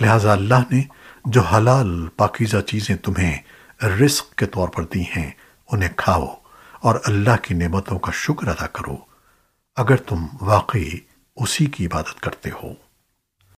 لہٰذا اللہ نے جو حلال پاکیزہ چیزیں تمہیں رزق کے طور پر دی ہیں، انہیں کھاؤ اور اللہ کی نعمتوں کا شکر ادا کرو۔ اگر تم واقعی اسی کی عبادت کرتے ہو۔